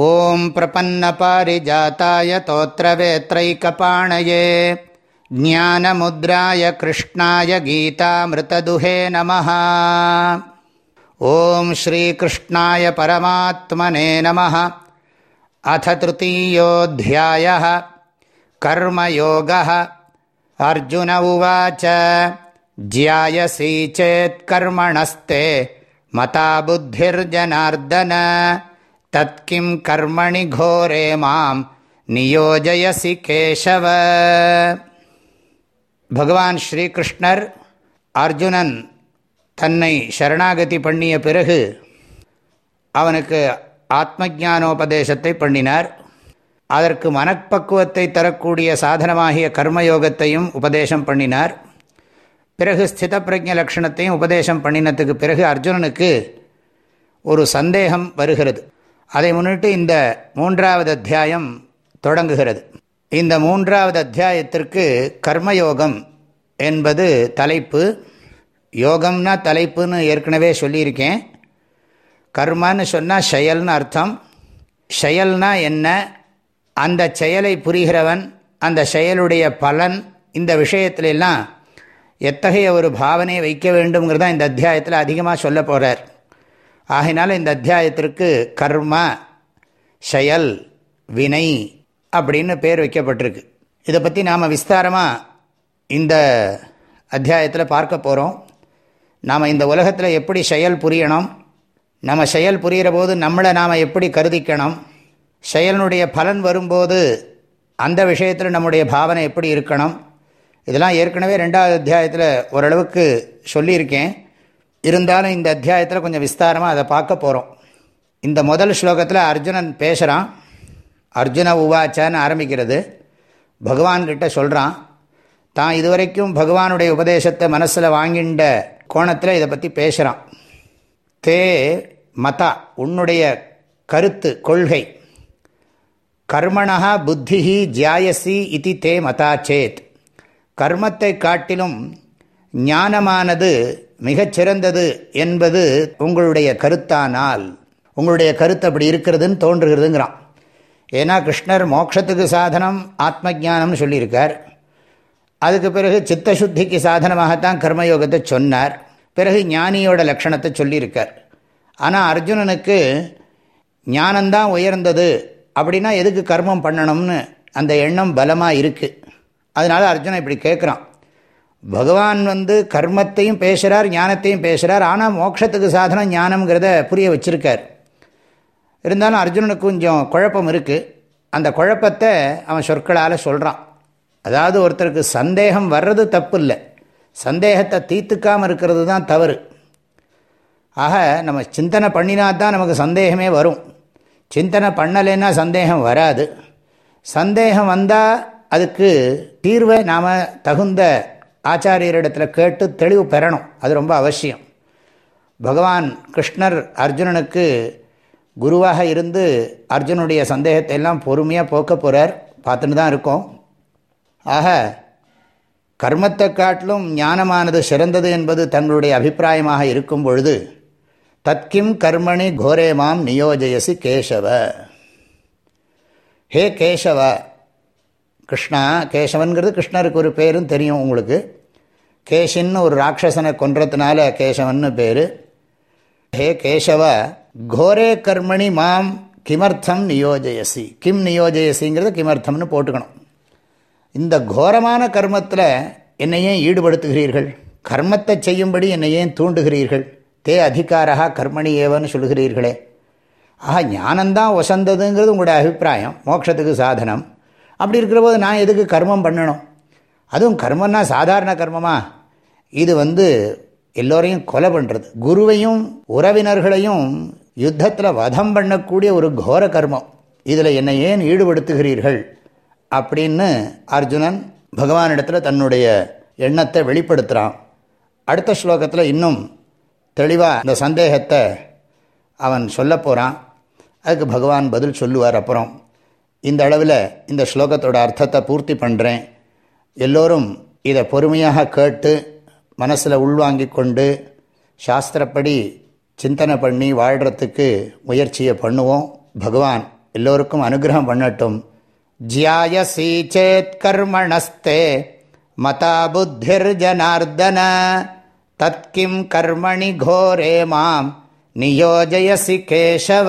ॐ प्रपन्नपारिजाताय तोत्रवेत्रैकपाणये ज्ञानमुद्राय कृष्णाय गीतामृतदुहे नमः। ॐ श्रीकृष्णाय परमात्मने नमः। अथ तृतीयोऽध्यायः। कर्मयोगः। अर्जुन उवाच ज्यायसी चेत्कर्मणस्ते मता बुद्धिर्जनार्दन தத்கிம் கர்மணி கோரே மாம் நியோஜயசி கேசவ. பகவான் ஸ்ரீகிருஷ்ணர் அர்ஜுனன் தன்னை சரணாகதி பண்ணிய பிறகு அவனுக்கு ஆத்ம ஜானோபதேசத்தை பண்ணினார். அதற்கு மனப்பக்குவத்தை தரக்கூடிய சாதனமாகிய கர்மயோகத்தையும் உபதேசம் பண்ணினார். பிறகு ஸ்தித பிரஜ லக்ஷணத்தையும் உபதேசம் பண்ணினத்துக்கு பிறகு அர்ஜுனனுக்கு ஒரு சந்தேகம் வருகிறது. அதை முன்னிட்டு இந்த மூன்றாவது அத்தியாயம் தொடங்குகிறது. இந்த மூன்றாவது அத்தியாயத்திற்கு கர்மயோகம் என்பது தலைப்பு. யோகம்னா தலைப்புன்னு ஏற்கனவே சொல்லியிருக்கேன். கர்மான்னு சொன்னால் செயல்னு அர்த்தம். செயல்னா என்ன? அந்த செயலை புரிகிறவன் அந்த செயலுடைய பலன் இந்த விஷயத்திலெல்லாம் எத்தகைய ஒரு பாவனையை வைக்க வேண்டுங்கிறதான் இந்த அத்தியாயத்தில் அதிகமாக சொல்ல போகிறார் ஆகினால இந்த அத்தியாயத்திற்கு கர்ம செயல் வினை அப்படின்னு பேர் வைக்கப்பட்டிருக்கு. இதை பற்றி நாம் விஸ்தாரமாக இந்த அத்தியாயத்தில் பார்க்க போகிறோம் நாம் இந்த உலகத்தில் எப்படி செயல் புரியணும்? நம்ம செயல் புரிகிற போது நம்மளை நாம் எப்படி கருதிக்கணும்? செயலினுடைய பலன் வரும்போது அந்த விஷயத்தில் நம்முடைய பாவனை எப்படி இருக்கணும்? இதெல்லாம் ஏற்கனவே ரெண்டாவது அத்தியாயத்தில் ஓரளவுக்கு சொல்லியிருக்கேன். இருந்தாலும் இந்த அத்தியாயத்தில் கொஞ்சம் விஸ்தாரமாக அதை பார்க்க போகிறோம் இந்த முதல் ஸ்லோகத்தில் அர்ஜுனன் பேசுகிறான் அர்ஜுன உவாச்சான்னு ஆரம்பிக்கிறது. பகவான்கிட்ட சொல்கிறான் தான் இதுவரைக்கும் பகவானுடைய உபதேசத்தை மனசில் வாங்கின்ற கோணத்தில் இதை பற்றி பேசுகிறான் தே மதா உன்னுடைய கருத்து கொள்கை. கர்மணா புத்தி ஜியாயசி இது தே மதா சேத். கர்மத்தை காட்டிலும் ஞானமானது மிகச்சிறந்தது என்பது உங்களுடைய கருத்தானால் உங்களுடைய கருத்து அப்படி இருக்கிறதுன்னு தோன்றுகிறதுங்கிறான். ஏன்னா கிருஷ்ணர் மோட்சத்துக்கு சாதனம் ஆத்ம ஜானம்னு சொல்லியிருக்கார். அதுக்கு பிறகு சித்தசுத்திக்கு சாதனமாகத்தான் கர்மயோகத்தை சொன்னார். பிறகு ஞானியோட லட்சணத்தை சொல்லியிருக்கார். ஆனால் அர்ஜுனனுக்கு ஞானந்தான் உயர்ந்தது. அப்படின்னா எதுக்கு கர்மம் பண்ணணும்னு அந்த எண்ணம் பலமாக இருக்குது அதனால் அர்ஜுனன் இப்படி கேட்குறான். பகவான் வந்து கர்மத்தையும் பேசுகிறார் ஞானத்தையும் பேசுகிறார் ஆனால் மோட்சத்துக்கு சாதனம் ஞானம்ங்கிறத புரிய வச்சுருக்கார். இருந்தாலும் அர்ஜுனனுக்கு கொஞ்சம் குழப்பம் இருக்குது அந்த குழப்பத்தை அவன் சொற்களால் சொல்கிறான் அதாவது ஒருத்தருக்கு சந்தேகம் வர்றது தப்பு இல்லை சந்தேகத்தை தீர்த்துக்காமல் இருக்கிறது தான் தவறு. ஆக நம்ம சிந்தனை பண்ணினா தான் நமக்கு சந்தேகமே வரும். சிந்தனை பண்ணலைன்னா சந்தேகம் வராது. சந்தேகம் வந்தால் அதுக்கு தீர்வை நாம் தகுந்த ஆச்சாரியரிடத்தில் கேட்டு தெளிவு பெறணும். அது ரொம்ப அவசியம். பகவான் கிருஷ்ணர் அர்ஜுனனுக்கு குருவாக இருந்து அர்ஜுனுடைய சந்தேகத்தை எல்லாம் பொறுமையாக போக்க போகிறார் பார்த்துன்னு தான் இருக்கோம். ஆக கர்மத்தை காட்டிலும் ஞானமானது சிறந்தது என்பது தங்களுடைய அபிப்பிராயமாக இருக்கும் பொழுது தத்கிம் கர்மணி கோரேமாம் நியோஜயசி கேசவ. ஹே கேசவ! கிருஷ்ணா கேசவன்கிறது கிருஷ்ணருக்கு ஒரு பேரும் தெரியும் உங்களுக்கு. கேஷின்னு ஒரு ராட்சசனை கொன்றதுனால கேசவன்னு பேர். ஹே கேசவ கோரே கர்மணி மாம் கிமர்த்தம் நியோஜயசி. கிம் நியோஜயசிங்கிறது கிமர்த்தம்னு போட்டுக்கணும். இந்த கோரமான கர்மத்தில் என்னையே ஈடுபடுத்துகிறீர்கள்? கர்மத்தை செய்யும்படி என்னையே தூண்டுகிறீர்கள்? தே அதிகாரா கர்மணி ஏவன்னு சொல்கிறீர்களே ஆஹா ஞானந்தான் வசந்ததுங்கிறது உங்களுடைய அபிப்பிராயம். மோட்சத்துக்கு சாதனம். அப்படி இருக்கிற போது நான் எதுக்கு கர்மம் பண்ணணும்? அதுவும் கர்மம்னா சாதாரண கர்மமா? இது வந்து எல்லோரையும் கொலை பண்ணுறது குருவையும் உறவினர்களையும் யுத்தத்தில் வதம் பண்ணக்கூடிய ஒரு கோர கர்மம். இதில் என்னை ஏன் ஈடுபடுத்துகிறீர்கள்? அப்படின்னு அர்ஜுனன் பகவானிடத்தில் தன்னுடைய எண்ணத்தை வெளிப்படுத்துகிறான் அடுத்த ஸ்லோகத்தில் இன்னும் தெளிவாக இந்த சந்தேகத்தை அவன் சொல்ல போகிறான் அதுக்கு பகவான் பதில் சொல்லுவார் அப்புறம். இந்த அளவில் இந்த ஸ்லோகத்தோட அர்த்தத்தை பூர்த்தி பண்ணுறேன் எல்லோரும் இதை பொறுமையாக கேட்டு மனசில் உள்வாங்கி கொண்டு சாஸ்திரப்படி சிந்தனை பண்ணி வாழ்கிறதுக்கு முயற்சியை பண்ணுவோம். பகவான் எல்லோருக்கும் அனுகிரகம் பண்ணட்டும். ஜியாயசி சேத் கர்மணஸ்தே மதா புத்திர் ஜனார்தன தத்கிம் கர்மணி கோரே மாம். நியோஜயசி கேசவ.